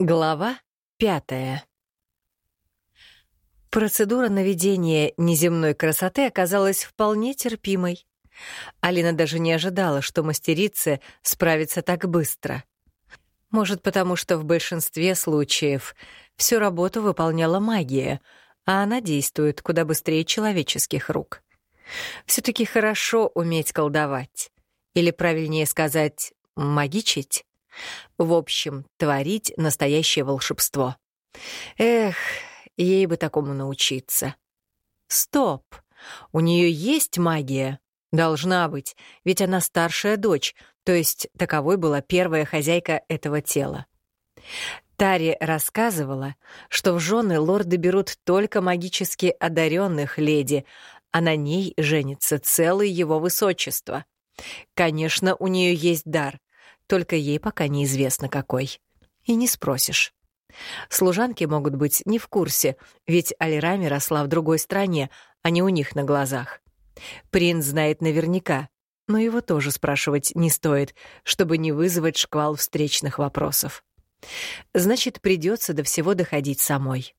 Глава пятая Процедура наведения неземной красоты оказалась вполне терпимой. Алина даже не ожидала, что мастерица справится так быстро. Может, потому что в большинстве случаев всю работу выполняла магия, а она действует куда быстрее человеческих рук. все таки хорошо уметь колдовать. Или, правильнее сказать, магичить. В общем, творить настоящее волшебство. Эх, ей бы такому научиться. Стоп! У нее есть магия? Должна быть, ведь она старшая дочь, то есть таковой была первая хозяйка этого тела. Тари рассказывала, что в жены лорды берут только магически одаренных леди, а на ней женится целое его высочество. Конечно, у нее есть дар, только ей пока неизвестно какой. И не спросишь. Служанки могут быть не в курсе, ведь Алирами росла в другой стране, а не у них на глазах. Принц знает наверняка, но его тоже спрашивать не стоит, чтобы не вызвать шквал встречных вопросов. Значит, придется до всего доходить самой.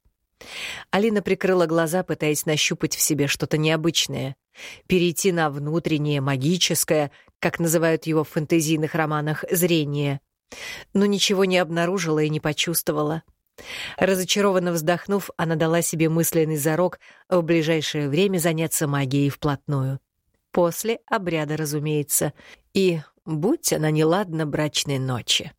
Алина прикрыла глаза, пытаясь нащупать в себе что-то необычное, перейти на внутреннее, магическое, как называют его в фэнтезийных романах, зрение. Но ничего не обнаружила и не почувствовала. Разочарованно вздохнув, она дала себе мысленный зарок в ближайшее время заняться магией вплотную. После обряда, разумеется, и будь она неладна брачной ночи.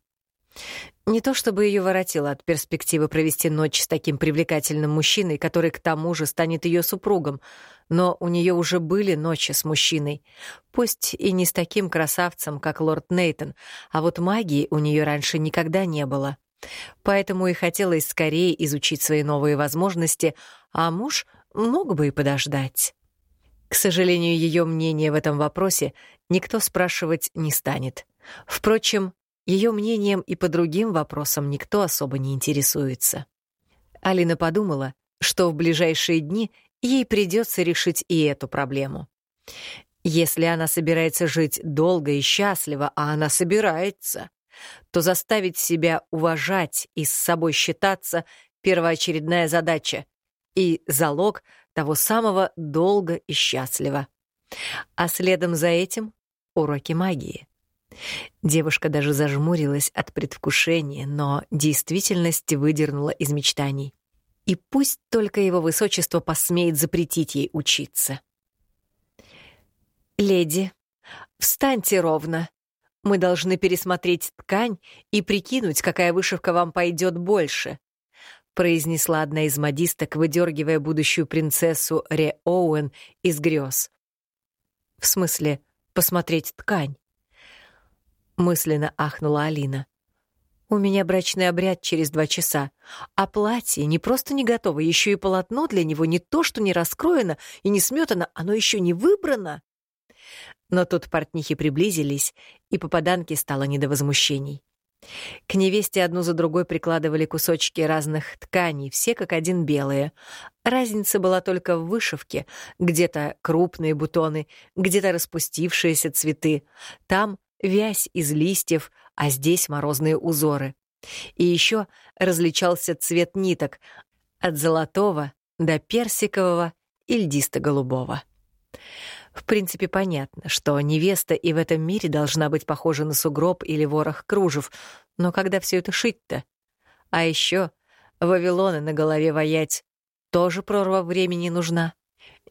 Не то чтобы ее воротило от перспективы провести ночь с таким привлекательным мужчиной, который к тому же станет ее супругом, но у нее уже были ночи с мужчиной. Пусть и не с таким красавцем, как лорд Нейтон, а вот магии у нее раньше никогда не было. Поэтому и хотелось скорее изучить свои новые возможности, а муж мог бы и подождать. К сожалению, ее мнение в этом вопросе никто спрашивать не станет. Впрочем, ее мнением и по другим вопросам никто особо не интересуется. Алина подумала, что в ближайшие дни ей придется решить и эту проблему. Если она собирается жить долго и счастливо, а она собирается, то заставить себя уважать и с собой считаться — первоочередная задача и залог того самого долго и счастливо. А следом за этим — уроки магии. Девушка даже зажмурилась от предвкушения, но действительность выдернула из мечтаний. И пусть только его высочество посмеет запретить ей учиться. «Леди, встаньте ровно. Мы должны пересмотреть ткань и прикинуть, какая вышивка вам пойдет больше», произнесла одна из модисток, выдергивая будущую принцессу Ре Оуэн из грез. «В смысле, посмотреть ткань?» Мысленно ахнула Алина. У меня брачный обряд через два часа, а платье не просто не готово, еще и полотно для него не то, что не раскроено и не сметано, оно еще не выбрано. Но тут портнихи приблизились, и попаданке стало не до возмущений. К невесте одну за другой прикладывали кусочки разных тканей, все как один белые. Разница была только в вышивке. Где-то крупные бутоны, где-то распустившиеся цветы. Там вязь из листьев, а здесь морозные узоры. И еще различался цвет ниток от золотого до персикового и льдисто-голубого. В принципе, понятно, что невеста и в этом мире должна быть похожа на сугроб или ворох кружев, но когда все это шить-то? А еще Вавилоны на голове воять тоже прорва времени нужна.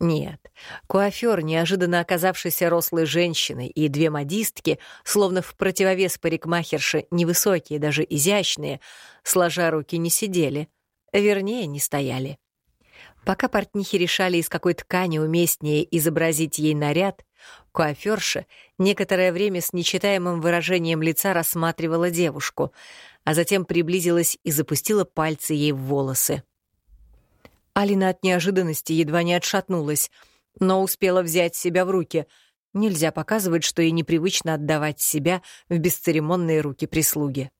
Нет, куафер, неожиданно оказавшийся рослой женщиной, и две модистки, словно в противовес парикмахерши, невысокие, даже изящные, сложа руки не сидели, вернее, не стояли. Пока портнихи решали, из какой ткани уместнее изобразить ей наряд, куаферша некоторое время с нечитаемым выражением лица рассматривала девушку, а затем приблизилась и запустила пальцы ей в волосы. Алина от неожиданности едва не отшатнулась, но успела взять себя в руки. Нельзя показывать, что ей непривычно отдавать себя в бесцеремонные руки прислуги.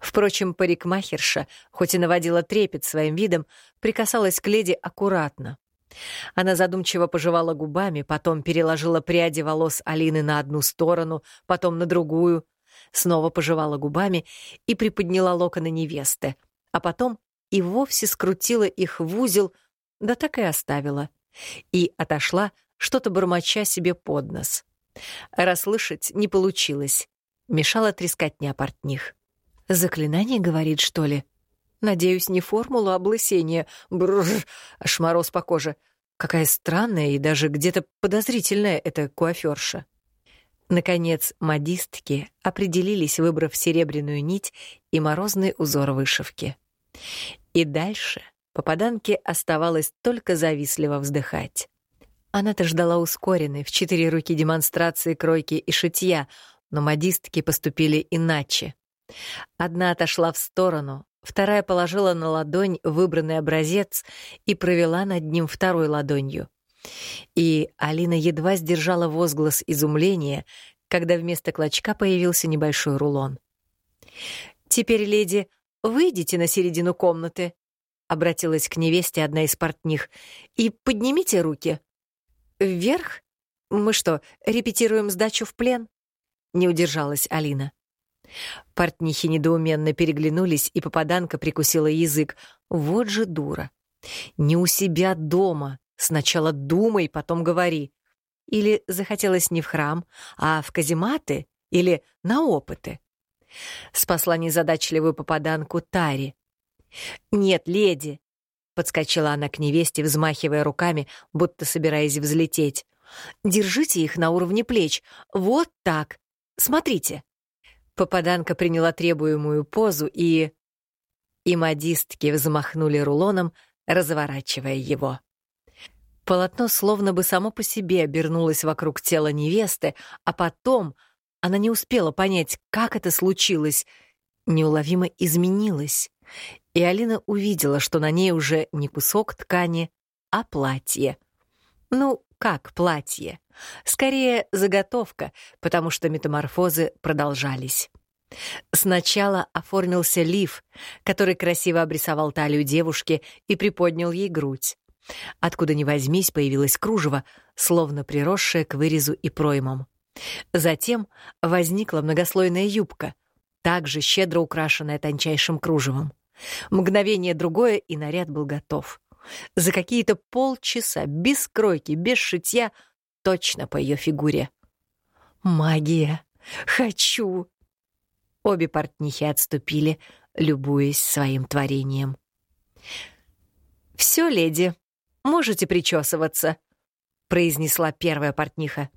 Впрочем, парикмахерша, хоть и наводила трепет своим видом, прикасалась к леди аккуратно. Она задумчиво пожевала губами, потом переложила пряди волос Алины на одну сторону, потом на другую. снова пожевала губами и приподняла локоны невесты, а потом и вовсе скрутила их в узел, да так и оставила. И отошла, что-то бормоча себе под нос. Расслышать не получилось. Мешала трескотня портних. «Заклинание, говорит, что ли?» Надеюсь, не формула облысения. Бррр, аж мороз по коже. Какая странная и даже где-то подозрительная эта куаферша. Наконец, модистки определились, выбрав серебряную нить и морозный узор вышивки. И дальше попаданке оставалось только завистливо вздыхать. Она-то ждала ускоренной в четыре руки демонстрации кройки и шитья, но модистки поступили иначе. Одна отошла в сторону, Вторая положила на ладонь выбранный образец и провела над ним второй ладонью. И Алина едва сдержала возглас изумления, когда вместо клочка появился небольшой рулон. «Теперь, леди, выйдите на середину комнаты», — обратилась к невесте одна из портних, — «и поднимите руки». «Вверх? Мы что, репетируем сдачу в плен?» — не удержалась Алина. Портнихи недоуменно переглянулись, и попаданка прикусила язык. Вот же дура. Не у себя дома. Сначала думай, потом говори. Или захотелось не в храм, а в казематы или на опыты. Спасла незадачливую попаданку Тари. «Нет, леди!» — подскочила она к невесте, взмахивая руками, будто собираясь взлететь. «Держите их на уровне плеч. Вот так. Смотрите!» Попаданка приняла требуемую позу и... И модистки взмахнули рулоном, разворачивая его. Полотно словно бы само по себе обернулось вокруг тела невесты, а потом она не успела понять, как это случилось, неуловимо изменилось. И Алина увидела, что на ней уже не кусок ткани, а платье. Ну, как платье. Скорее, заготовка, потому что метаморфозы продолжались. Сначала оформился лиф, который красиво обрисовал талию девушки и приподнял ей грудь. Откуда ни возьмись, появилось кружево, словно приросшее к вырезу и проймам. Затем возникла многослойная юбка, также щедро украшенная тончайшим кружевом. Мгновение другое, и наряд был готов. За какие-то полчаса, без кройки, без шитья, точно по ее фигуре. «Магия! Хочу!» Обе портнихи отступили, любуясь своим творением. «Все, леди, можете причесываться», — произнесла первая портниха.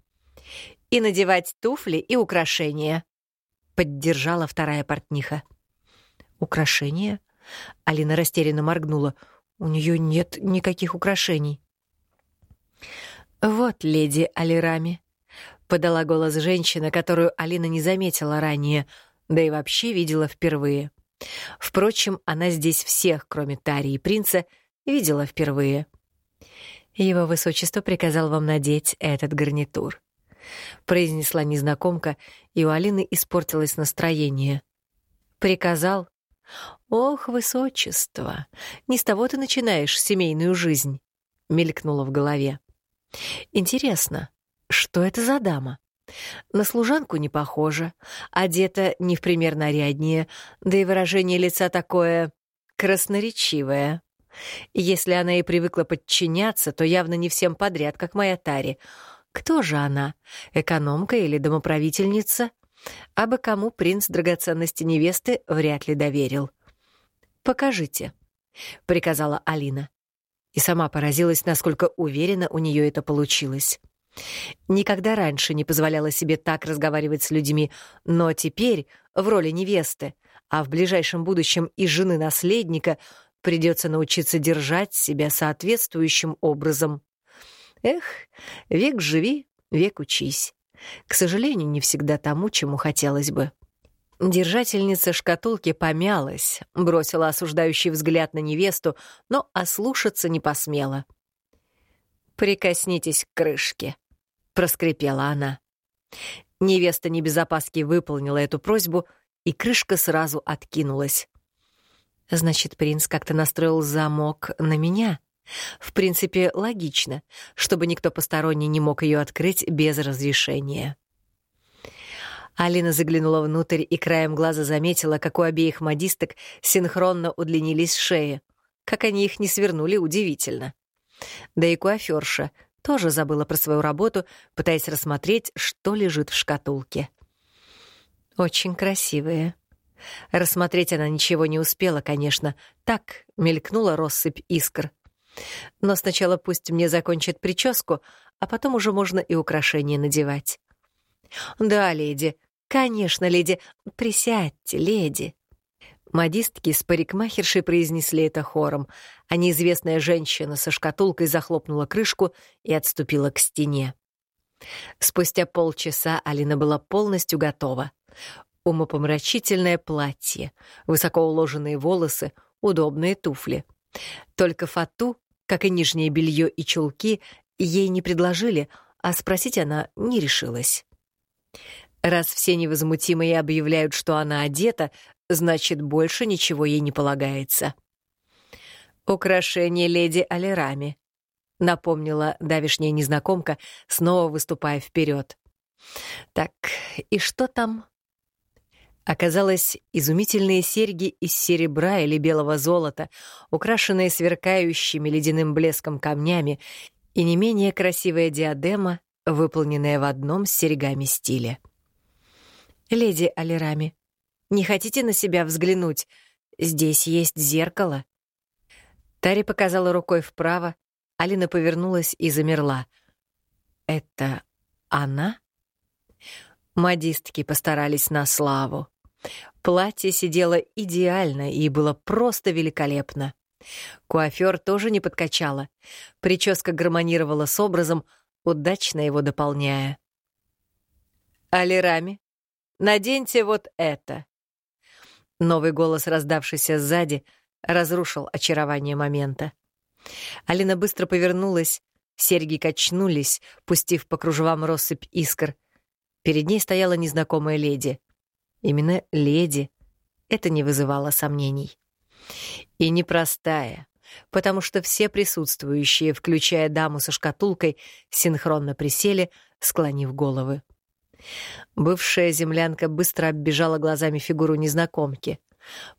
«И надевать туфли и украшения», — поддержала вторая портниха. «Украшения?» — Алина растерянно моргнула. У нее нет никаких украшений. «Вот леди Алирами», — подала голос женщина, которую Алина не заметила ранее, да и вообще видела впервые. Впрочем, она здесь всех, кроме Тари и принца, видела впервые. «Его высочество приказал вам надеть этот гарнитур», — произнесла незнакомка, и у Алины испортилось настроение. «Приказал «Ох, высочество, не с того ты начинаешь семейную жизнь», — мелькнуло в голове. «Интересно, что это за дама? На служанку не похожа, одета не в пример наряднее, да и выражение лица такое красноречивое. Если она и привыкла подчиняться, то явно не всем подряд, как моя Тари. Кто же она, экономка или домоправительница?» А бы кому принц драгоценности невесты вряд ли доверил. «Покажите», — приказала Алина. И сама поразилась, насколько уверенно у нее это получилось. Никогда раньше не позволяла себе так разговаривать с людьми, но теперь, в роли невесты, а в ближайшем будущем и жены наследника, придется научиться держать себя соответствующим образом. Эх, век живи, век учись. К сожалению, не всегда тому, чему хотелось бы. Держательница шкатулки помялась, бросила осуждающий взгляд на невесту, но ослушаться не посмела. «Прикоснитесь к крышке», — проскрипела она. Невеста не без опаски выполнила эту просьбу, и крышка сразу откинулась. «Значит, принц как-то настроил замок на меня?» В принципе, логично, чтобы никто посторонний не мог ее открыть без разрешения. Алина заглянула внутрь и краем глаза заметила, как у обеих модисток синхронно удлинились шеи. Как они их не свернули, удивительно. Да и куаферша тоже забыла про свою работу, пытаясь рассмотреть, что лежит в шкатулке. Очень красивые. Рассмотреть она ничего не успела, конечно. Так мелькнула россыпь искр. Но сначала пусть мне закончат прическу, а потом уже можно и украшения надевать. «Да, леди. Конечно, леди. Присядьте, леди». Модистки с парикмахершей произнесли это хором, а неизвестная женщина со шкатулкой захлопнула крышку и отступила к стене. Спустя полчаса Алина была полностью готова. Умопомрачительное платье, высоко уложенные волосы, удобные туфли. Только фату, как и нижнее белье и чулки, ей не предложили, а спросить она не решилась. Раз все невозмутимые объявляют, что она одета, значит, больше ничего ей не полагается. «Украшение леди Алирами», — напомнила давишняя незнакомка, снова выступая вперед. «Так, и что там?» Оказалось, изумительные серьги из серебра или белого золота, украшенные сверкающими ледяным блеском камнями, и не менее красивая диадема, выполненная в одном с серьгами стиле. «Леди Алирами, не хотите на себя взглянуть? Здесь есть зеркало». Тари показала рукой вправо, Алина повернулась и замерла. «Это она?» Модистки постарались на славу. Платье сидело идеально и было просто великолепно. Куафер тоже не подкачала. Прическа гармонировала с образом, удачно его дополняя. «Алирами, наденьте вот это!» Новый голос, раздавшийся сзади, разрушил очарование момента. Алина быстро повернулась, серьги качнулись, пустив по кружевам россыпь искр. Перед ней стояла незнакомая леди. Именно леди. Это не вызывало сомнений. И непростая, потому что все присутствующие, включая даму со шкатулкой, синхронно присели, склонив головы. Бывшая землянка быстро оббежала глазами фигуру незнакомки.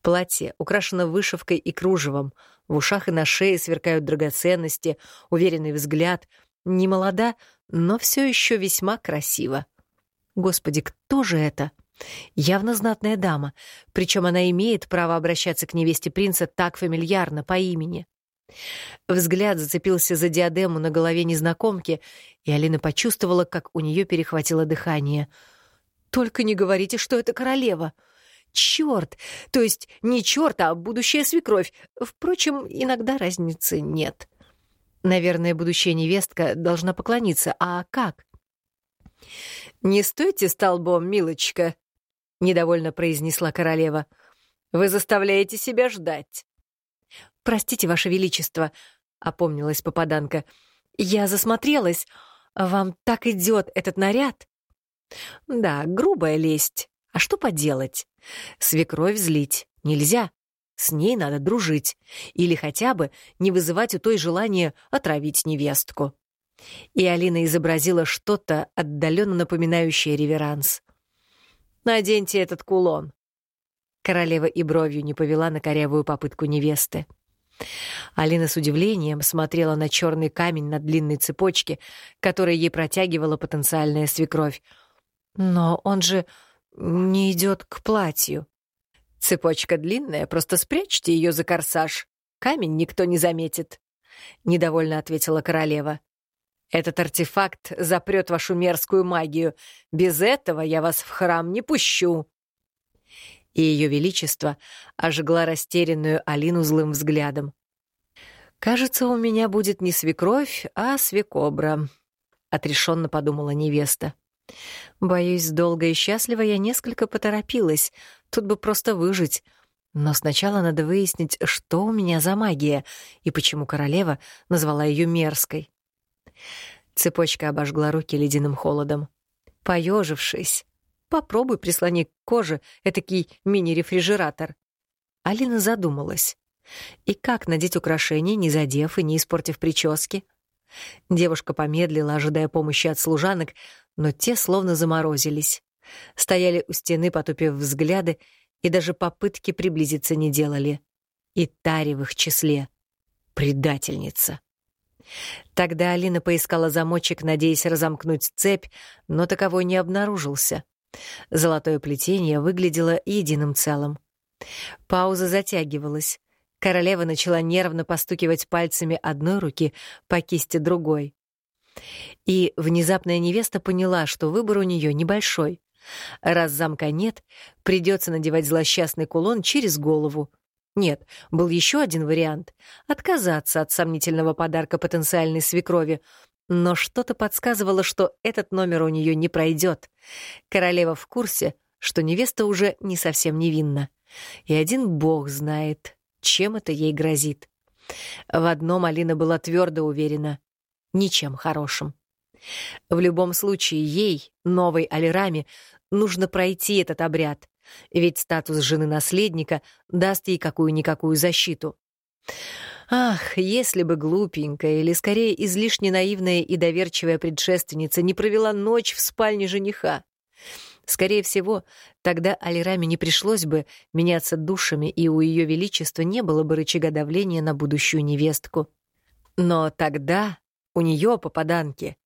Платье украшено вышивкой и кружевом, в ушах и на шее сверкают драгоценности, уверенный взгляд. Не молода, но все еще весьма красиво. Господи, кто же это? Явно знатная дама, причем она имеет право обращаться к невесте принца так фамильярно, по имени. Взгляд зацепился за диадему на голове незнакомки, и Алина почувствовала, как у нее перехватило дыхание. «Только не говорите, что это королева!» «Черт! То есть не черт, а будущая свекровь. Впрочем, иногда разницы нет. Наверное, будущая невестка должна поклониться. А как?» «Не стойте столбом, милочка!» — недовольно произнесла королева. «Вы заставляете себя ждать». «Простите, Ваше Величество», — опомнилась попаданка. «Я засмотрелась. Вам так идет этот наряд?» «Да, грубая лесть. А что поделать? Свекровь злить нельзя. С ней надо дружить. Или хотя бы не вызывать у той желания отравить невестку». И Алина изобразила что-то отдаленно напоминающее реверанс. «Наденьте этот кулон». Королева и бровью не повела на корявую попытку невесты. Алина с удивлением смотрела на черный камень на длинной цепочке, который ей протягивала потенциальная свекровь. «Но он же не идет к платью». «Цепочка длинная, просто спрячьте ее за корсаж. Камень никто не заметит», — недовольно ответила королева. Этот артефакт запрет вашу мерзкую магию. Без этого я вас в храм не пущу». И ее величество ожгла растерянную Алину злым взглядом. «Кажется, у меня будет не свекровь, а свекобра», — отрешенно подумала невеста. «Боюсь, долго и счастливо я несколько поторопилась. Тут бы просто выжить. Но сначала надо выяснить, что у меня за магия и почему королева назвала ее мерзкой. Цепочка обожгла руки ледяным холодом. Поежившись, попробуй прислони к коже этакий мини-рефрижератор. Алина задумалась. И как надеть украшение, не задев и не испортив прически? Девушка помедлила, ожидая помощи от служанок, но те словно заморозились. Стояли у стены, потупив взгляды, и даже попытки приблизиться не делали. И Тари в их числе. Предательница. Тогда Алина поискала замочек, надеясь разомкнуть цепь, но таковой не обнаружился. Золотое плетение выглядело единым целым. Пауза затягивалась. Королева начала нервно постукивать пальцами одной руки по кисти другой. И внезапная невеста поняла, что выбор у нее небольшой. Раз замка нет, придется надевать злосчастный кулон через голову. Нет, был еще один вариант — отказаться от сомнительного подарка потенциальной свекрови, но что-то подсказывало, что этот номер у нее не пройдет. Королева в курсе, что невеста уже не совсем невинна. И один бог знает, чем это ей грозит. В одном Алина была твердо уверена — ничем хорошим. В любом случае, ей, новой Алираме, нужно пройти этот обряд, ведь статус жены наследника даст ей какую-никакую защиту. Ах, если бы глупенькая или, скорее, излишне наивная и доверчивая предшественница не провела ночь в спальне жениха. Скорее всего, тогда Алираме не пришлось бы меняться душами, и у Ее Величества не было бы рычага давления на будущую невестку. Но тогда у нее, попаданки,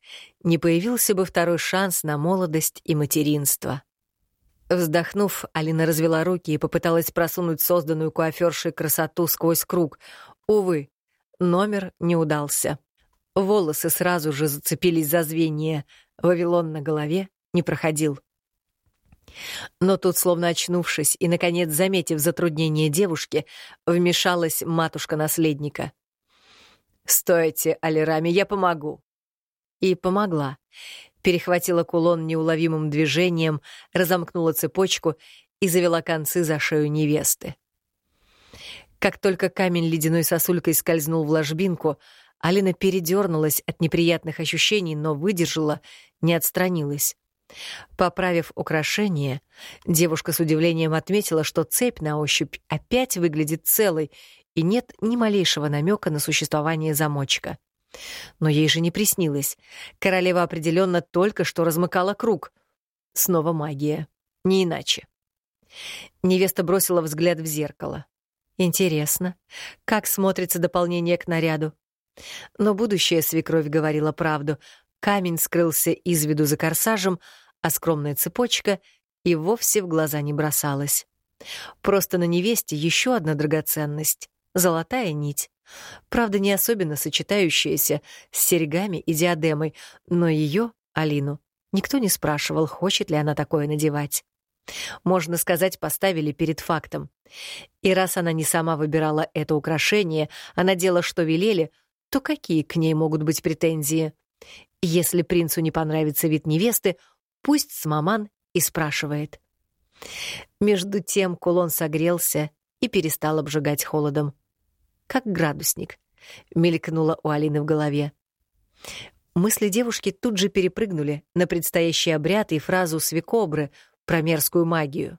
не появился бы второй шанс на молодость и материнство. Вздохнув, Алина развела руки и попыталась просунуть созданную куафершей красоту сквозь круг. Увы, номер не удался. Волосы сразу же зацепились за звенья, Вавилон на голове не проходил. Но тут, словно очнувшись и, наконец, заметив затруднение девушки, вмешалась матушка наследника. «Стойте, Алирами, я помогу!» И помогла. Перехватила кулон неуловимым движением, разомкнула цепочку и завела концы за шею невесты. Как только камень ледяной сосулькой скользнул в ложбинку, Алина передернулась от неприятных ощущений, но выдержала, не отстранилась. Поправив украшение, девушка с удивлением отметила, что цепь на ощупь опять выглядит целой, и нет ни малейшего намека на существование замочка. Но ей же не приснилось. Королева определенно только что размыкала круг. Снова магия. Не иначе. Невеста бросила взгляд в зеркало. Интересно, как смотрится дополнение к наряду. Но будущая свекровь говорила правду. Камень скрылся из виду за корсажем, а скромная цепочка и вовсе в глаза не бросалась. Просто на невесте еще одна драгоценность — золотая нить. Правда, не особенно сочетающаяся с серьгами и диадемой, но ее, Алину, никто не спрашивал, хочет ли она такое надевать. Можно сказать, поставили перед фактом. И раз она не сама выбирала это украшение, а надела, что велели, то какие к ней могут быть претензии? Если принцу не понравится вид невесты, пусть с маман и спрашивает. Между тем кулон согрелся и перестал обжигать холодом. Как градусник, мелькнуло у Алины в голове. Мысли девушки тут же перепрыгнули на предстоящий обряд и фразу свекобры про мерзкую магию.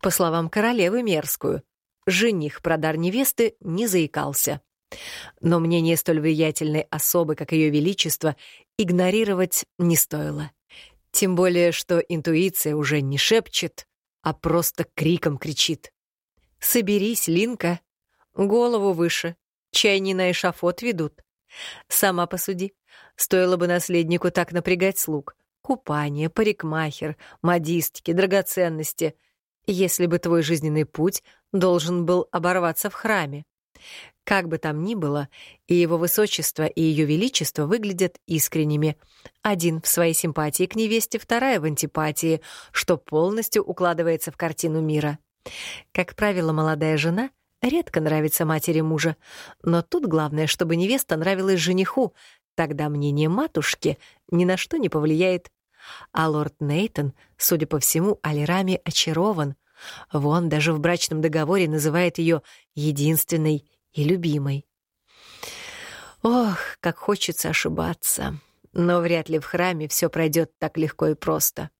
По словам королевы, мерзкую. Жених про дар невесты не заикался. Но мнение столь влиятельной особы, как Ее Величество, игнорировать не стоило. Тем более, что интуиция уже не шепчет, а просто криком кричит. «Соберись, Линка! Голову выше! Чай не на эшафот ведут!» Сама посуди. Стоило бы наследнику так напрягать слуг. Купание, парикмахер, модистки, драгоценности. Если бы твой жизненный путь должен был оборваться в храме. Как бы там ни было, и его высочество, и ее величество выглядят искренними. Один в своей симпатии к невесте, вторая в антипатии, что полностью укладывается в картину мира. Как правило, молодая жена редко нравится матери мужа, но тут главное, чтобы невеста нравилась жениху, тогда мнение матушки ни на что не повлияет. А лорд Нейтон, судя по всему, Алирами очарован. Вон даже в брачном договоре называет ее единственной и любимой. Ох, как хочется ошибаться. Но вряд ли в храме все пройдет так легко и просто.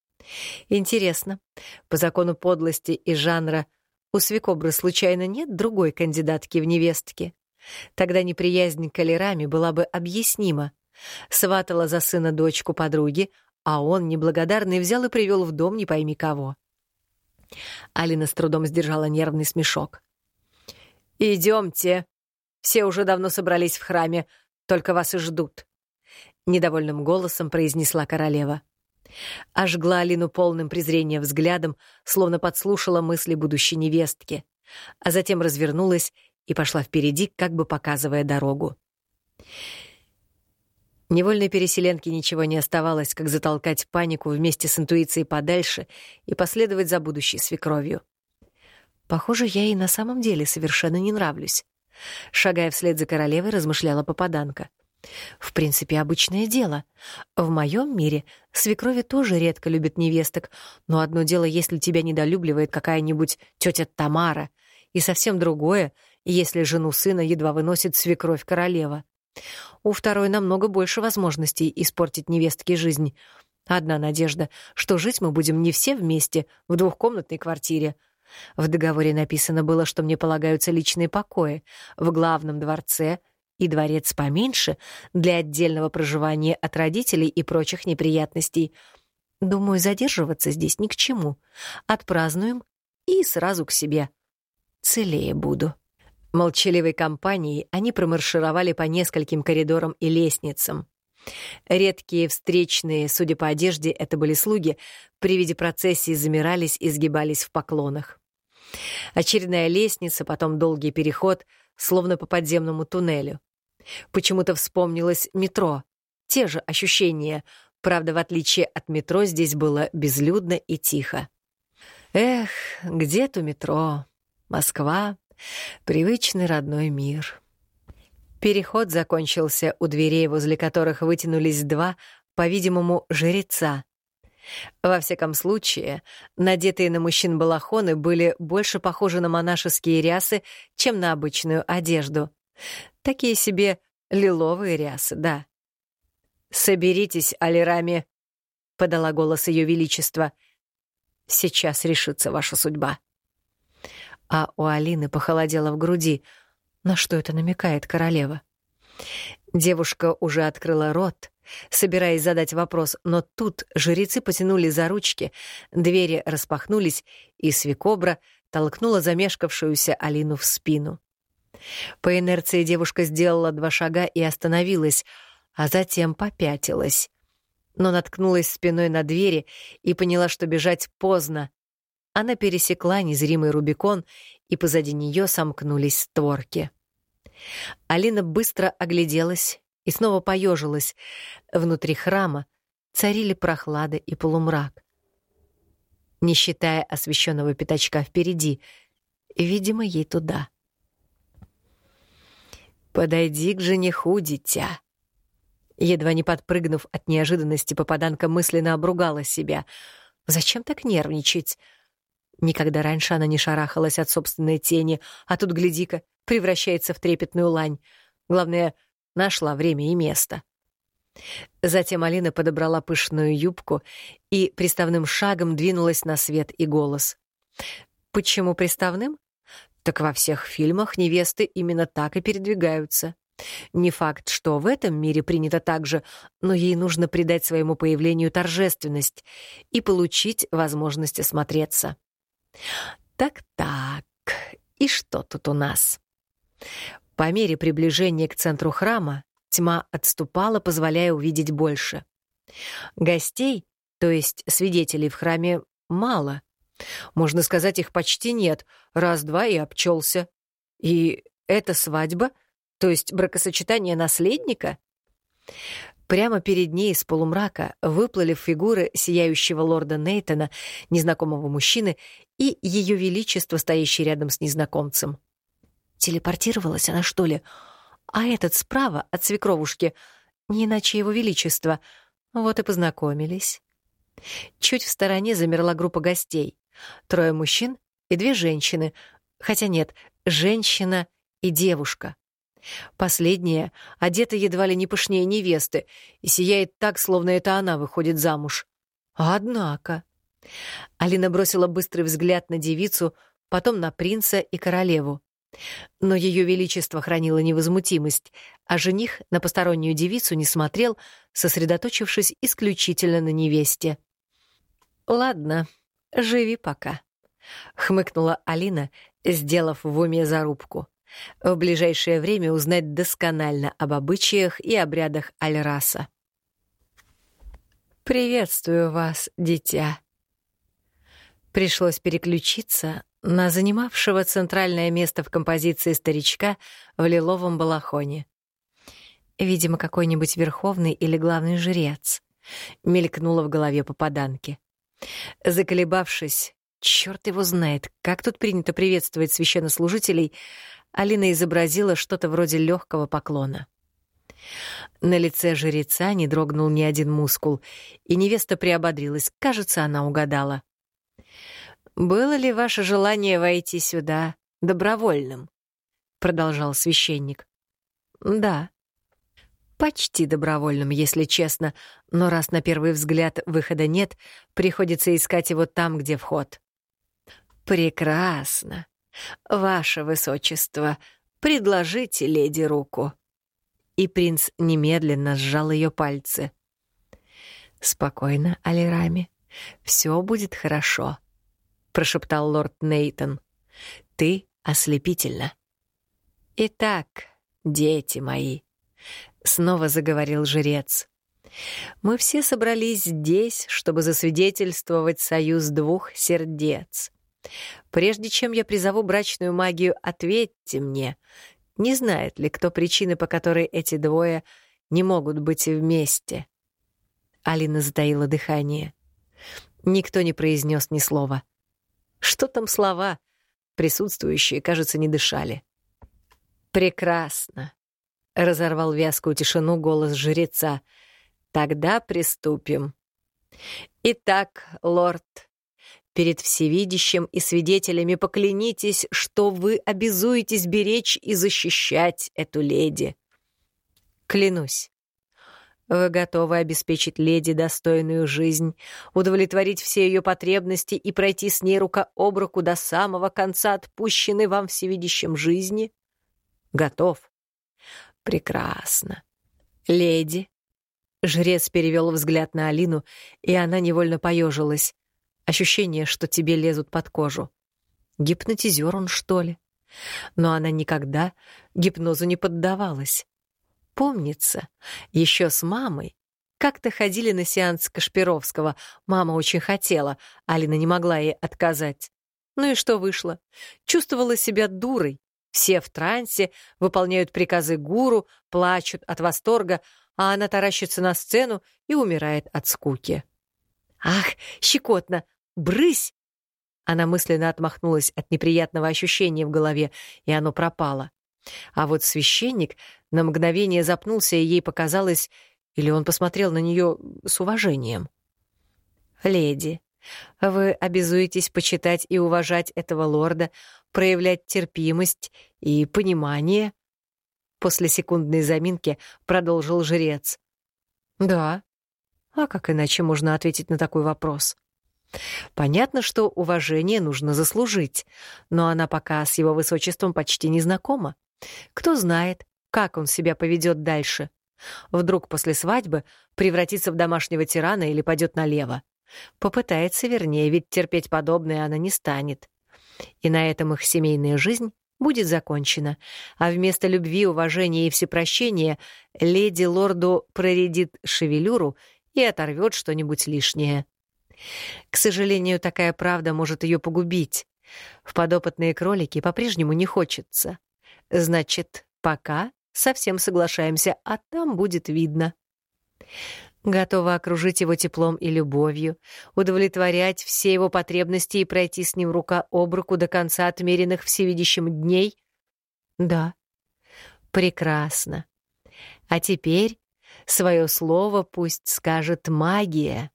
Интересно, по закону подлости и жанра у Свекобры случайно нет другой кандидатки в невестки? Тогда неприязнь к Алираме была бы объяснима. Сватала за сына дочку подруги, а он, неблагодарный, взял и привел в дом не пойми кого. Алина с трудом сдержала нервный смешок. «Идемте. Все уже давно собрались в храме, только вас и ждут», — недовольным голосом произнесла королева. Ожгла Алину полным презрением взглядом, словно подслушала мысли будущей невестки, а затем развернулась и пошла впереди, как бы показывая дорогу. Невольной переселенке ничего не оставалось, как затолкать панику вместе с интуицией подальше и последовать за будущей свекровью. Похоже, я ей на самом деле совершенно не нравлюсь. Шагая вслед за королевой, размышляла попаданка. В принципе, обычное дело. В моем мире свекрови тоже редко любят невесток, но одно дело, если тебя недолюбливает какая-нибудь тетя Тамара, и совсем другое, если жену сына едва выносит свекровь королева. У второй намного больше возможностей испортить невестке жизнь. Одна надежда, что жить мы будем не все вместе в двухкомнатной квартире. В договоре написано было, что мне полагаются личные покои в главном дворце и дворец поменьше для отдельного проживания от родителей и прочих неприятностей. Думаю, задерживаться здесь ни к чему. Отпразднуем и сразу к себе. Целее буду. Молчаливой компанией они промаршировали по нескольким коридорам и лестницам. Редкие встречные, судя по одежде, это были слуги, при виде процессии замирались и сгибались в поклонах. Очередная лестница, потом долгий переход, словно по подземному туннелю. Почему-то вспомнилось метро. Те же ощущения, правда, в отличие от метро, здесь было безлюдно и тихо. Эх, где то метро? Москва, Привычный родной мир. Переход закончился у дверей, возле которых вытянулись два, по-видимому, жреца. Во всяком случае, надетые на мужчин балахоны были больше похожи на монашеские рясы, чем на обычную одежду. Такие себе лиловые рясы, да. «Соберитесь, Алирами», — подала голос Ее Величества. «Сейчас решится ваша судьба» а у Алины похолодело в груди. На что это намекает королева? Девушка уже открыла рот, собираясь задать вопрос, но тут жрецы потянули за ручки, двери распахнулись, и свекобра толкнула замешкавшуюся Алину в спину. По инерции девушка сделала два шага и остановилась, а затем попятилась. Но наткнулась спиной на двери и поняла, что бежать поздно. Она пересекла незримый Рубикон, и позади нее сомкнулись створки. Алина быстро огляделась и снова поежилась. Внутри храма царили прохлада и полумрак. Не считая освещенного пятачка впереди, видимо, ей туда. «Подойди к жениху, дитя!» Едва не подпрыгнув от неожиданности, попаданка мысленно обругала себя. «Зачем так нервничать?» Никогда раньше она не шарахалась от собственной тени, а тут, гляди-ка, превращается в трепетную лань. Главное, нашла время и место. Затем Алина подобрала пышную юбку и приставным шагом двинулась на свет и голос. Почему приставным? Так во всех фильмах невесты именно так и передвигаются. Не факт, что в этом мире принято так же, но ей нужно придать своему появлению торжественность и получить возможность осмотреться. Так-так, и что тут у нас? По мере приближения к центру храма тьма отступала, позволяя увидеть больше. Гостей, то есть свидетелей в храме, мало. Можно сказать, их почти нет, раз-два и обчелся. И это свадьба, то есть бракосочетание наследника? Прямо перед ней из полумрака выплыли фигуры сияющего лорда Нейтона, незнакомого мужчины, и ее величество, стоящий рядом с незнакомцем. Телепортировалась она, что ли? А этот справа от свекровушки, не иначе его величество. Вот и познакомились. Чуть в стороне замерла группа гостей. Трое мужчин и две женщины. Хотя нет, женщина и девушка. Последняя одета едва ли не пышнее невесты и сияет так, словно это она выходит замуж. Однако... Алина бросила быстрый взгляд на девицу, потом на принца и королеву. Но Ее Величество хранило невозмутимость, а жених на постороннюю девицу не смотрел, сосредоточившись исключительно на невесте. «Ладно, живи пока», — хмыкнула Алина, сделав в уме зарубку. В ближайшее время узнать досконально об обычаях и обрядах Альраса. «Приветствую вас, дитя». Пришлось переключиться на занимавшего центральное место в композиции старичка в лиловом балахоне. Видимо, какой-нибудь верховный или главный жрец. Мелькнуло в голове попаданки. Заколебавшись, черт его знает, как тут принято приветствовать священнослужителей, Алина изобразила что-то вроде легкого поклона. На лице жреца не дрогнул ни один мускул, и невеста приободрилась. Кажется, она угадала. «Было ли ваше желание войти сюда добровольным?» — продолжал священник. «Да». Почти добровольным, если честно, но раз на первый взгляд выхода нет, приходится искать его там, где вход. «Прекрасно. Ваше Высочество, предложите леди руку». И принц немедленно сжал ее пальцы. «Спокойно, Алирами. Все будет хорошо», — прошептал лорд Нейтон. «Ты ослепительна». «Итак, дети мои», — снова заговорил жрец, — «мы все собрались здесь, чтобы засвидетельствовать союз двух сердец. Прежде чем я призову брачную магию, ответьте мне, не знает ли кто причины, по которой эти двое не могут быть вместе? Алина затаила дыхание. Никто не произнес ни слова. Что там слова? Присутствующие, кажется, не дышали. «Прекрасно», — разорвал вязкую тишину голос жреца. «Тогда приступим. Итак, лорд, Перед всевидящим и свидетелями поклянитесь, что вы обязуетесь беречь и защищать эту леди. Клянусь. Вы готовы обеспечить леди достойную жизнь, удовлетворить все ее потребности и пройти с ней рука об руку до самого конца отпущенной вам всевидящим жизни? Готов. Прекрасно. Леди. Жрец перевел взгляд на Алину, и она невольно поежилась. Ощущение, что тебе лезут под кожу. Гипнотизер он, что ли? Но она никогда гипнозу не поддавалась. Помнится, еще с мамой как-то ходили на сеанс Кашпировского. Мама очень хотела, Алина не могла ей отказать. Ну и что вышло? Чувствовала себя дурой. Все в трансе, выполняют приказы гуру, плачут от восторга, а она таращится на сцену и умирает от скуки. «Ах, щекотно! Брысь!» Она мысленно отмахнулась от неприятного ощущения в голове, и оно пропало. А вот священник на мгновение запнулся, и ей показалось, или он посмотрел на нее с уважением. «Леди, вы обязуетесь почитать и уважать этого лорда, проявлять терпимость и понимание?» После секундной заминки продолжил жрец. «Да. А как иначе можно ответить на такой вопрос?» Понятно, что уважение нужно заслужить, но она пока с его высочеством почти не знакома. Кто знает, как он себя поведет дальше. Вдруг после свадьбы превратится в домашнего тирана или пойдет налево. Попытается вернее, ведь терпеть подобное она не станет. И на этом их семейная жизнь будет закончена, а вместо любви, уважения и всепрощения леди лорду проредит шевелюру и оторвет что-нибудь лишнее. К сожалению, такая правда может ее погубить. В подопытные кролики по-прежнему не хочется. Значит, пока совсем соглашаемся, а там будет видно. Готова окружить его теплом и любовью, удовлетворять все его потребности и пройти с ним рука об руку до конца отмеренных всевидящим дней? Да. Прекрасно. А теперь свое слово пусть скажет магия.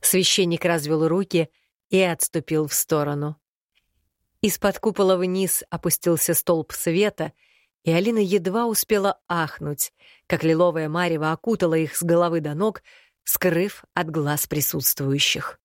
Священник развел руки и отступил в сторону. Из-под купола вниз опустился столб света, и Алина едва успела ахнуть, как лиловая марево окутала их с головы до ног, скрыв от глаз присутствующих.